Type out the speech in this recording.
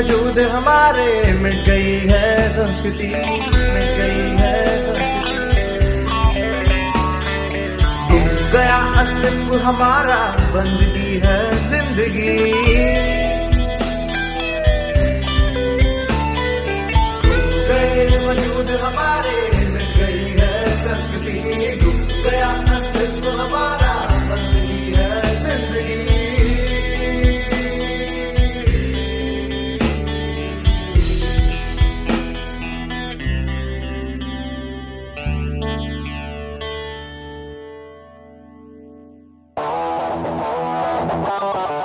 हमारे। मिट गई है संस्कृति, मिट गई है संस्कृति। गया अस्तित्व हमारा बंदगी है ज़िंदगी। Música